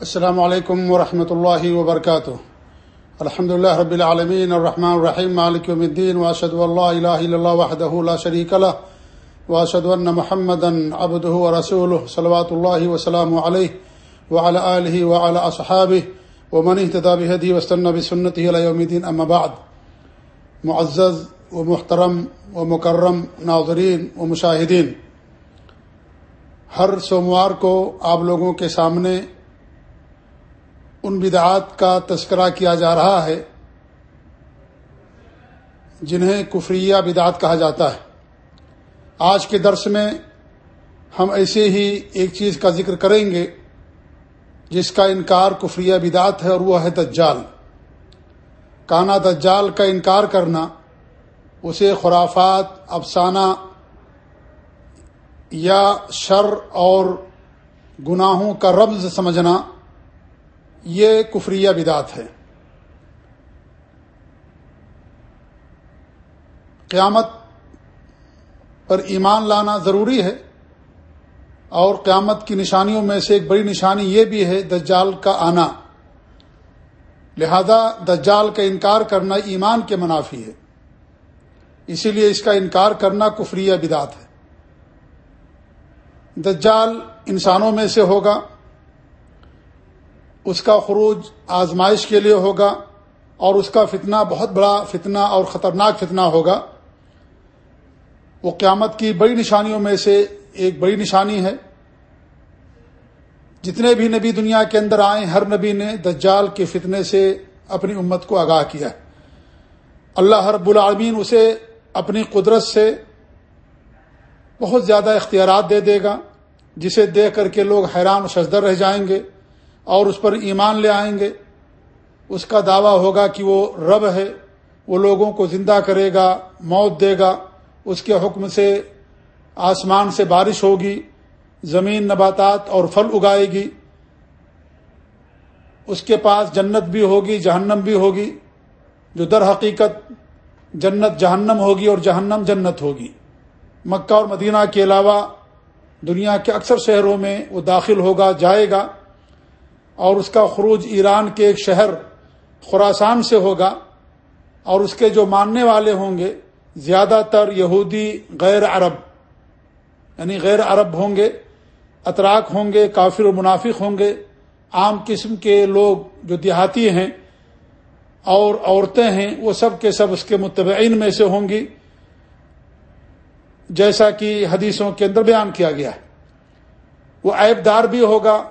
السلام علیکم ورحمۃ اللہ وبرکاتہ۔ الحمد اللہ رب العالمین، الرحمن الرحیم، مالک یوم الدین واشهد اللہ الہ الا اللہ وحده لا شریک له واشهد ان محمدا عبده ورسوله صلوات اللہ وسلام علیہ وعلى آله وعلى اصحابه ومن اهتدى بهديه واستنى بسنته الى يوم الدين اما بعد۔ معزز ومحترم ومکرم ناظرین و مشاہدین، ہر سوموار کو آپ لوگوں کے سامنے ان بدعات کا تذکرہ کیا جا رہا ہے جنہیں کفریہ بدعات کہا جاتا ہے۔ آج کے درس میں ہم ایسے ہی ایک چیز کا ذکر کریں گے جس کا انکار کفریہ بدعت ہے اور وہ ہے دجال۔ کانا دجال کا انکار کرنا، اسے خرافات، افسانہ یا شر اور گناہوں کا رمز سمجھنا یہ کفریہ بدات ہے۔ قیامت پر ایمان لانا ضروری ہے اور قیامت کی نشانیوں میں سے ایک بڑی نشانی یہ بھی ہے، دجال کا آنا۔ لہذا دجال کا انکار کرنا ایمان کے منافی ہے۔ اسی لیے اس کا انکار کرنا کفریہ بدات ہے۔ دجال انسانوں میں سے ہوگا۔ اس کا خروج آزمائش کے لیے ہوگا اور اس کا فتنہ بہت بڑا فتنہ اور خطرناک فتنہ ہوگا۔ وہ قیامت کی بڑی نشانیوں میں سے ایک بڑی نشانی ہے۔ جتنے بھی نبی دنیا کے اندر آئے، ہر نبی نے دجال کے فتنے سے اپنی امت کو آگاہ کیا اللہ رب العالمین اسے اپنی قدرت سے بہت زیادہ اختیارات دے دے گا، جسے دیکھ کر کے لوگ حیران و شجدر رہ جائیں گے۔ اور اس پر ایمان لے آئیں گے۔ اس کا دعویٰ ہوگا کہ وہ رب ہے، وہ لوگوں کو زندہ کرے گا، موت دے گا۔ اس کے حکم سے آسمان سے بارش ہوگی، زمین نباتات اور پھل اگائے گی۔ اس کے پاس جنت بھی ہوگی، جہنم بھی ہوگی۔ جو در حقیقت جنت جہنم ہوگی اور جہنم جنت ہوگی۔ مکہ اور مدینہ کے علاوہ دنیا کے اکثر شہروں میں وہ داخل ہوگا، جائے گا۔ اور اس کا خروج ایران کے ایک شہر خوراسان سے ہوگا اور اس کے جو ماننے والے ہوں گے، زیادہ تر یہودی غیر عرب یعنی غیر عرب ہوں گے اطراک ہوں گے، کافر و منافق ہوں گے، عام قسم کے لوگ جو دیہاتی ہیں اور عورتیں ہیں، وہ سب کے سب اس کے متبعین میں سے ہوں گی، جیسا کہ حدیثوں کے اندر بیان کیا گیا ہے۔ وہ عیب دار بھی ہوگا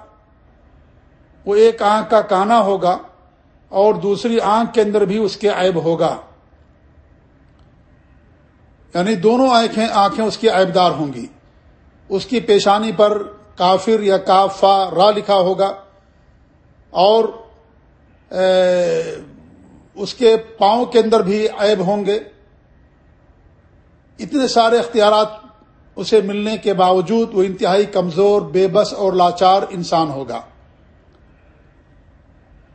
وہ ایک آنکھ کا کانا ہوگا اور دوسری آنکھ کے اندر بھی اس کے عیب ہوگا۔ یعنی دونوں آنکھیں آنکھیں اس کی عیبدار ہوں گی۔ اس کی پیشانی پر کافر یا کافا را لکھا ہوگا اور اس کے پاؤں کے اندر بھی عیب ہوں گے۔ اتنے سارے اختیارات اسے ملنے کے باوجود وہ انتہائی کمزور، بے بس اور لاچار انسان ہوگا۔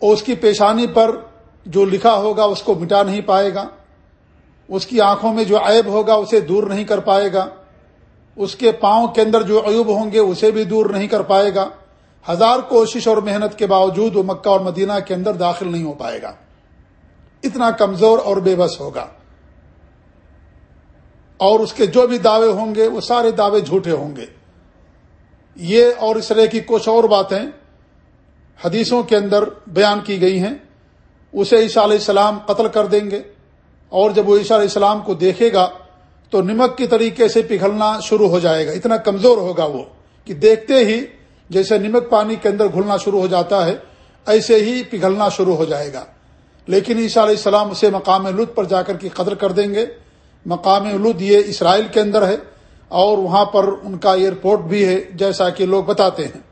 اور اس کی پیشانی پر جو لکھا ہوگا اس کو مٹا نہیں پائے گا۔ اس کی آنکھوں میں جو عیب ہوگا اسے دور نہیں کر پائے گا۔ اس کے پاؤں کے اندر جو عیوب ہوں گے اسے بھی دور نہیں کر پائے گا۔ ہزار کوشش اور محنت کے باوجود وہ مکہ اور مدینہ کے اندر داخل نہیں ہو پائے گا۔ اتنا کمزور اور بے بس ہوگا۔ اور اس کے جو بھی دعوے ہوں گے وہ سارے دعوے جھوٹے ہوں گے۔ یہ اور اس طرح کی کچھ اور باتیں حدیثوں کے اندر بیان کی گئی ہیں۔ اسے عیسیٰ علیہ السلام قتل کر دیں گے۔ اور جب وہ عیسیٰ علیہ السلام کو دیکھے گا تو نمک کی طریقے سے پگھلنا شروع ہو جائے گا۔ اتنا کمزور ہوگا وہ کہ دیکھتے ہی جیسے نمک پانی کے اندر گھلنا شروع ہو جاتا ہے، ایسے ہی پگھلنا شروع ہو جائے گا۔ لیکن عیسیٰ علیہ السلام اسے مقام لط پر جا کر کی قدر کر دیں گے۔ مقام لد یہ اسرائیل کے اندر ہے اور وہاں پر ان کا ایئرپورٹ بھی ہے، جیسا کہ لوگ بتاتے ہیں۔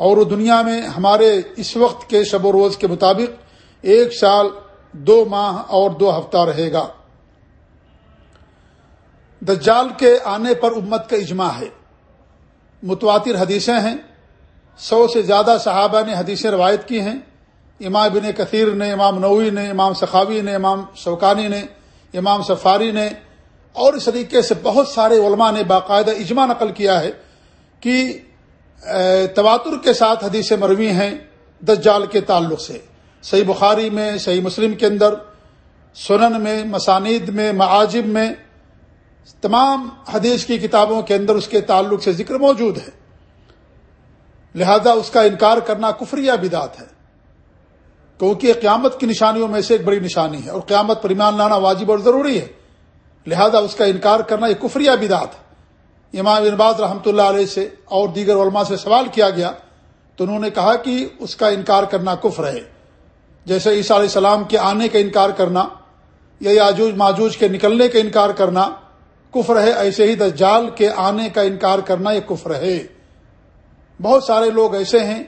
اور وہ دنیا میں ہمارے اس وقت کے شب و روز کے مطابق ایک سال، دو ماہ اور دو ہفتہ رہے گا۔ دجال کے آنے پر امت کا اجماع ہے۔ متواتر حدیثیں ہیں۔ سو سے زیادہ صحابہ نے حدیثیں روایت کی ہیں۔ امام بن کثیر نے، امام نوی نے، امام سخاوی نے، امام شوکانی نے، امام سفاری نے اور اس طریقے سے بہت سارے علماء نے باقاعدہ اجماع نقل کیا ہے کہ تواتر کے ساتھ حدیث مروی ہیں دجال کے تعلق سے۔ صحیح بخاری میں، صحیح مسلم کے اندر، سنن میں، مسانید میں معاجب میں، تمام حدیث کی کتابوں کے اندر اس کے تعلق سے ذکر موجود ہے۔ لہذا اس کا انکار کرنا کفریہ بدات ہے۔ کیونکہ قیامت کی نشانیوں میں سے ایک بڑی نشانی ہے اور قیامت پر ایمان لانا واجب اور ضروری ہے۔ لہذا اس کا انکار کرنا یہ کفریہ بدات ہے۔ امام انباز رحمۃ اللہ علیہ سے اور دیگر علماء سے سوال کیا گیا تو انہوں نے کہا کہ اس کا انکار کرنا کفر ہے۔ جیسے عیسیٰ علیہ السلام کے آنے کا انکار کرنا یا یاجوج ماجوج کے نکلنے کا انکار کرنا کفر ہے، ایسے ہی دجال کے آنے کا انکار کرنا یہ کفر ہے۔ بہت سارے لوگ ایسے ہیں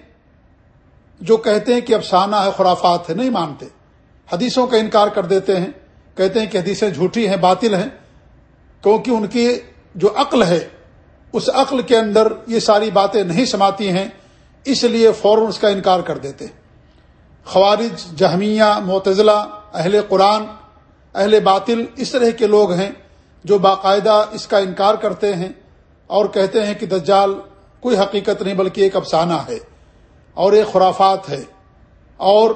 جو کہتے ہیں کہ افسانہ ہے، خرافات ہے، نہیں مانتے۔ حدیثوں کا انکار کر دیتے ہیں، کہتے ہیں کہ حدیثیں جھوٹی ہیں، باطل ہیں، کیونکہ ان کی جو عقل ہے، اس عقل کے اندر یہ ساری باتیں نہیں سماتی ہیں، اس لیے فوراً اس کا انکار کر دیتے خوارج، جہمیہ، معتزلہ، اہل قرآن، اہل باطل، اس طرح کے لوگ ہیں جو باقاعدہ اس کا انکار کرتے ہیں اور کہتے ہیں کہ دجال کوئی حقیقت نہیں بلکہ ایک افسانہ ہے اور ایک خرافات ہے۔ اور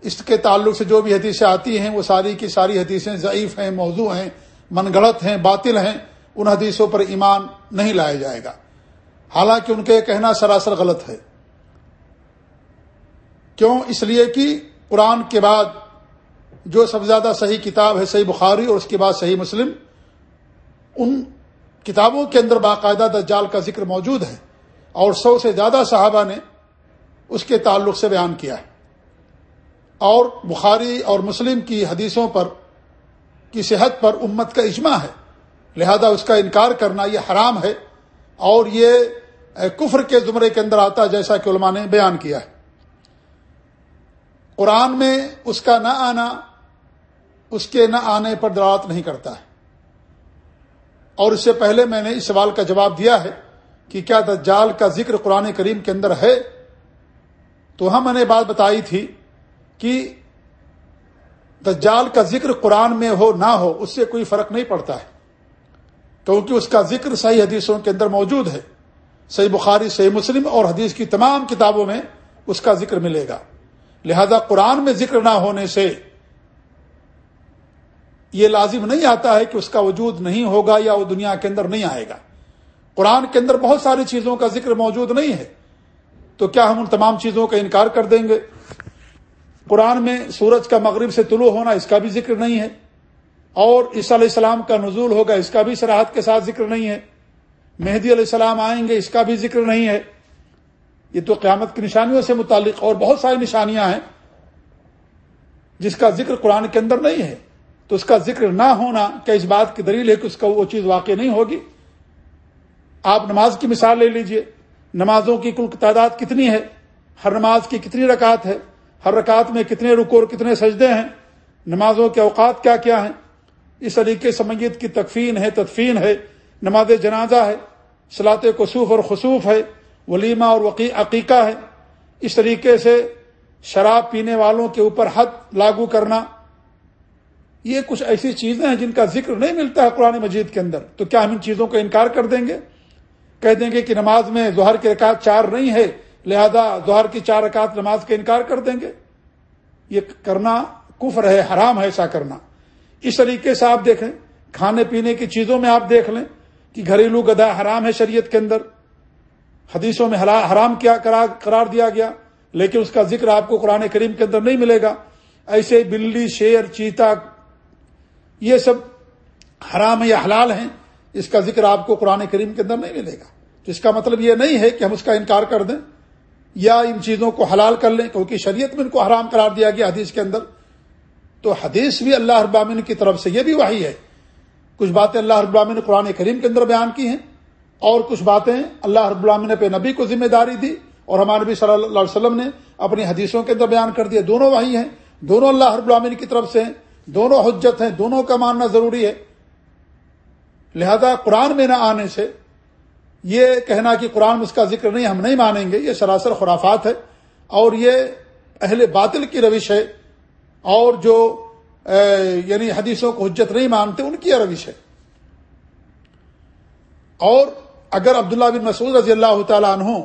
اس کے تعلق سے جو بھی حدیثیں آتی ہیں، وہ ساری کی ساری حدیثیں ضعیف ہیں، موضوع ہیں من گڑت ہیں، باطل ہیں۔ ان حدیثوں پر ایمان نہیں لایا جائے گا۔ حالانکہ ان کے کہنا سراسر غلط ہے۔ کیوں؟ اس لیے کہ قرآن کے بعد جو سب سے زیادہ صحیح کتاب ہے، صحیح بخاری اور اس کے بعد صحیح مسلم، ان کتابوں کے اندر باقاعدہ دجال کا ذکر موجود ہے اور سو سے زیادہ صحابہ نے اس کے تعلق سے بیان کیا ہے۔ اور بخاری اور مسلم کی حدیثوں پر، کی صحت پر امت کا اجماع ہے۔ لہذا اس کا انکار کرنا یہ حرام ہے اور یہ کفر کے زمرے کے اندر آتا جیسا کہ علماء نے بیان کیا ہے۔ قرآن میں اس کا نہ آنا، اس کے نہ آنے پر دلالت نہیں کرتا ہے۔ اور اس سے پہلے میں نے اس سوال کا جواب دیا ہے کہ کیا دجال کا ذکر قرآن کریم کے اندر ہے؟ تو ہاں، ہم نے بات بتائی تھی کہ دجال کا ذکر قرآن میں ہو، نہ ہو، اس سے کوئی فرق نہیں پڑتا ہے۔ کیونکہ اس کا ذکر صحیح حدیثوں کے اندر موجود ہے۔ صحیح بخاری، صحیح مسلم اور حدیث کی تمام کتابوں میں اس کا ذکر ملے گا۔ لہذا قرآن میں ذکر نہ ہونے سے یہ لازم نہیں آتا ہے کہ اس کا وجود نہیں ہوگا یا وہ دنیا کے اندر نہیں آئے گا۔ قرآن کے اندر بہت ساری چیزوں کا ذکر موجود نہیں ہے۔ تو کیا ہم ان تمام چیزوں کا انکار کر دیں گے؟ قرآن میں سورج کا مغرب سے طلوع ہونا اس کا بھی ذکر نہیں ہے۔ اور عیسیٰ علیہ السلام کا نزول ہوگا، اس کا بھی سراحت کے ساتھ ذکر نہیں ہے۔ مہدی علیہ السلام آئیں گے، اس کا بھی ذکر نہیں ہے۔ یہ تو قیامت کی نشانیوں سے متعلق اور بہت ساری نشانیاں ہیں۔ جس کا ذکر قرآن کے اندر نہیں ہے۔ تو اس کا ذکر نہ ہونا، کیا اس بات کی دلیل ہے کہ اس کا وہ چیز واقع نہیں ہوگی؟ آپ نماز کی مثال لے لیجیے۔ نمازوں کی کل تعداد کتنی ہے؟ ہر نماز کی کتنی رکعت ہے؟ ہر رکعت میں کتنے رکو اور کتنے سجدے ہیں؟ نمازوں کے اوقات کیا کیا ہیں؟ اس طریقے سمیت کی تکفین ہے، تدفین ہے، نماز جنازہ ہے صلاط کسوف اور خصوف ہے، ولیمہ اور وقی عقیقہ ہے۔ اس طریقے سے شراب پینے والوں کے اوپر حد لاگو کرنا۔ یہ کچھ ایسی چیزیں ہیں جن کا ذکر نہیں ملتا ہے قرآن مجید کے اندر۔ تو کیا ہم ان چیزوں کا انکار کر دیں گے؟ کہہ دیں گے کہ نماز میں ظہر کی رکعت چار نہیں ہے، لہذا ظہر کی چار رکعت نماز کا انکار کر دیں گے۔ یہ کرنا کفر ہے، حرام ہے، ایسا کرنا۔ اس طریقے سے آپ دیکھیں، کھانے پینے کی چیزوں میں آپ دیکھ لیں کہ گھریلو گدا حرام ہے شریعت کے اندر۔ حدیثوں میں حرام کیا قرار دیا گیا، لیکن اس کا ذکر آپ کو قرآن کریم کے اندر نہیں ملے گا۔ ایسے بلی، شیر، چیتا، یہ سب حرام یا حلال ہیں، اس کا ذکر آپ کو قرآن کریم کے اندر نہیں ملے گا۔ تو اس کا مطلب یہ نہیں ہے کہ ہم اس کا انکار کر دیں یا ان چیزوں کو حلال کر لیں، کیونکہ شریعت میں ان کو حرام قرار دیا گیا حدیث کے اندر۔ تو حدیث بھی اللہ ابامن کی طرف سے یہ بھی وہی ہے۔ کچھ باتیں اللہ ابامن نے قرآن کریم کے اندر بیان کی ہیں اور کچھ باتیں اللہ رب العالمین نے پہ نبی کو ذمہ داری دی اور ہمارے نبی صلی اللہ علیہ وسلم نے اپنی حدیثوں کے اندر بیان کر دیا دونوں وہی ہیں، دونوں اللہ رب العالمین کی طرف سے ہیں، دونوں حجت ہیں، دونوں کا ماننا ضروری ہے۔ لہذا قرآن میں نہ آنے سے یہ کہنا کہ قرآن میں اس کا ذکر نہیں، ہم نہیں مانیں گے، یہ سراسر خرافات ہے۔ اور یہ اہل باطل کی روش ہے۔ اور جو یعنی حدیثوں کو حجت نہیں مانتے، ان کی یہ روش ہے۔ اور اگر عبداللہ بن مسعود رضی اللہ تعالیٰ عنہ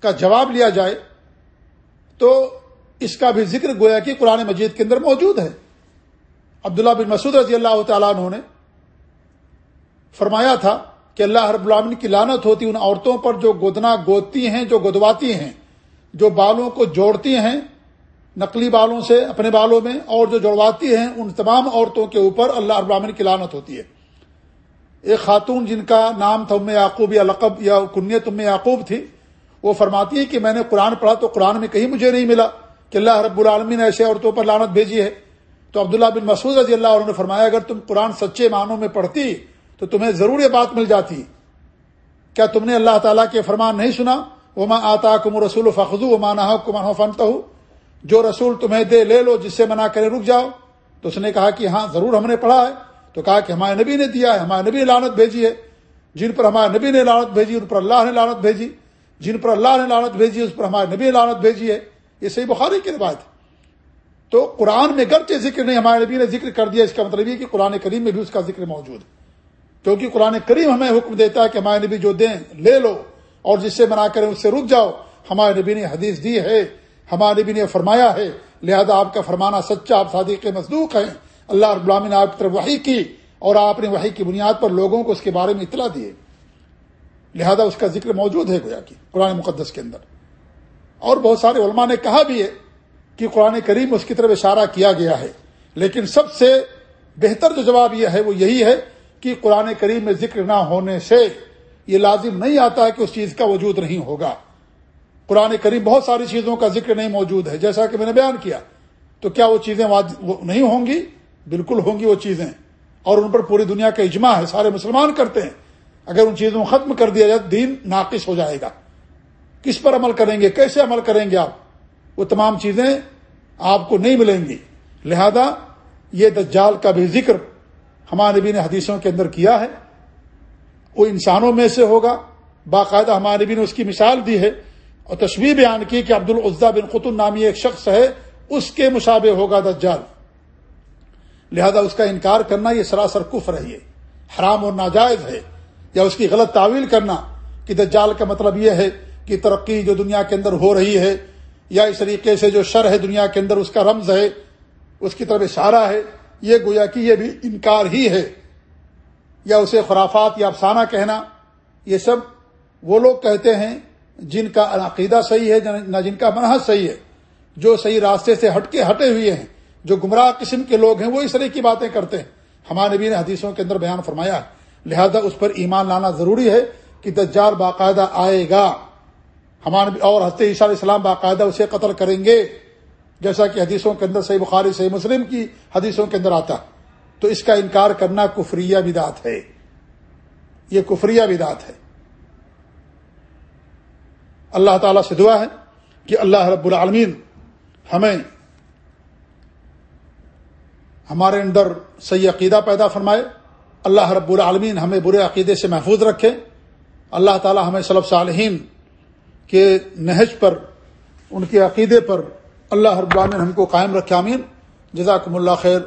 کا جواب لیا جائے، تو اس کا بھی ذکر گویا کہ قرآن مجید کے اندر موجود ہے۔ عبداللہ بن مسعود رضی اللہ تعالیٰ عنہ نے فرمایا تھا کہ اللہ رب العالمین کی لانت ہوتی ان عورتوں پر جو گودنا گودتی ہیں، جو گدواتی ہیں، جو بالوں کو جوڑتی ہیں نقلی بالوں سے، اپنے بالوں میں اور جو جڑواتی ہیں، ان تمام عورتوں کے اوپر اللہ رب کی لانت ہوتی ہے۔ ایک خاتون جن کا نام تھا ام یعقوب یا لقب یا کنیت ام یعقوب تھی، وہ فرماتی ہے کہ میں نے قرآن پڑھا تو قرآن میں کہیں مجھے نہیں ملا کہ اللہ رب العالمین نے ایسے عورتوں پر لانت بھیجی ہے۔ تو عبداللہ بن مسعود رضی اللہ عنہ نے فرمایا، اگر تم قرآن سچے معنوں میں پڑھتی تو تمہیں ضرور یہ بات مل جاتی۔ کیا تم نے اللہ تعالیٰ کے فرمان نہیں سنا؟ وہ ماں آتا کم رسول فخو و مانا کمان فنتا ہوں جو رسول تمہیں دے، لے لو، جس سے منع کرے رک جاؤ۔ تو اس نے کہا کہ ہاں ضرور ہم نے پڑھا ہے۔ تو کہا کہ ہمارے نبی نے دیا ہے، ہمارے نبی نے لانت بھیجی ہے۔ جن پر ہمارے نبی نے لانت بھیجی، ان پر اللہ نے لانت بھیجی۔ جن پر اللہ نے لانت بھیجی، اس پر ہمارے نبی نے لانت بھیجی ہے۔ یہ صحیح بخاری کی روایت ہے۔ تو قرآن میں گرچہ ذکر نہیں، ہمارے نبی نے ذکر کر دیا، اس کا مطلب یہ کہ قرآن کریم میں بھی اس کا ذکر موجود ہے۔ کیونکہ قرآن کریم ہمیں حکم دیتا ہے کہ ہمارے نبی جو دیں، لے لو اور جس سے منع کریں، اس سے رک جاؤ۔ ہمارے نبی نے حدیث دی ہے ہمارے نبی نے فرمایا ہے، لہذا آپ کا فرمانا سچا، آپ صادق مصدوق ہیں۔ اللہ رب العالمین نے آپ کی طرف وحی کی اور آپ نے وحی کی بنیاد پر لوگوں کو اس کے بارے میں اطلاع دیے لہذا اس کا ذکر موجود ہے گویا کہ قرآن مقدس کے اندر۔ اور بہت سارے علماء نے کہا بھی ہے کہ قرآن کریم اس کی طرف اشارہ کیا گیا ہے۔ لیکن سب سے بہتر جو جواب یہ ہے، وہ یہی ہے کہ قرآن کریم میں ذکر نہ ہونے سے یہ لازم نہیں آتا ہے کہ اس چیز کا وجود نہیں ہوگا۔ قرآن کریم بہت ساری چیزوں کا ذکر نہیں موجود ہے۔ جیسا کہ میں نے بیان کیا، تو کیا وہ چیزیں نہیں ہوں گی؟ بالکل ہوں گی وہ چیزیں۔ اور ان پر پوری دنیا کا اجماع ہے، سارے مسلمان کرتے ہیں۔ اگر ان چیزوں کو ختم کر دیا جائے دین ناقص ہو جائے گا۔ کس پر عمل کریں گے؟ کیسے عمل کریں گے آپ؟ وہ تمام چیزیں آپ کو نہیں ملیں گی۔ لہذا یہ دجال کا بھی ذکر ہمارے نبی نے حدیثوں کے اندر کیا ہے۔ وہ انسانوں میں سے ہوگا۔ باقاعدہ ہمارے نبی نے اس کی مثال دی ہے۔ اور تشویح بیان کی کہ عبد العزا بن قطن نامی ایک شخص ہے، اس کے مشابے ہوگا دجال۔ لہذا اس کا انکار کرنا یہ سراسر کفر ہے، یہ حرام اور ناجائز ہے، یا اس کی غلط تعویل کرنا کہ دجال کا مطلب یہ ہے کہ ترقی جو دنیا کے اندر ہو رہی ہے، یا اس طریقے سے جو شر ہے دنیا کے اندر، اس کا رمز ہے، اس کی طرف اشارہ ہے، یہ گویا کہ یہ بھی انکار ہی ہے۔ یا اسے خرافات یا افسانہ کہنا، یہ سب وہ لوگ کہتے ہیں جن کا عقیدہ صحیح ہے، نہ جن کا منحص صحیح ہے، جو صحیح راستے سے ہٹ کے ہٹے ہوئے ہیں، جو گمراہ قسم کے لوگ ہیں، وہ اس طرح کی باتیں کرتے ہیں۔ ہمارے نبی نے حدیثوں کے اندر بیان فرمایا لہذا اس پر ایمان لانا ضروری ہے کہ دجال باقاعدہ آئے گا۔ ہمارے اور علیہ السلام باقاعدہ اسے قتل کریں گے۔ جیسا کہ حدیثوں کے اندر صحیح بخاری، صحیح مسلم کی حدیثوں کے اندر آتا تو اس کا انکار کرنا کفریہ بدات ہے۔ یہ کفریہ بدات ہے۔ اللہ تعالی سے دعا ہے کہ اللہ رب العالمین ہمیں ہمارے اندر صحیح عقیدہ پیدا فرمائے۔ اللہ رب العالمین ہمیں برے عقیدے سے محفوظ رکھے۔ اللہ تعالی ہمیں صلب صالحین کے نہج پر، ان کے عقیدے پر اللہ رب العالمین ہم کو قائم رکھے امین جزاکم اللہ خیر۔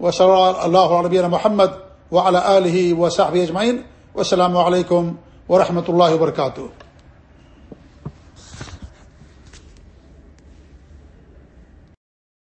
و صلی اللہ علیہ محمد و علیہ و صاحب اجمعین۔ السلام علیکم ورحمۃ اللہ وبرکاتہ۔